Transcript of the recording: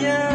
yeah.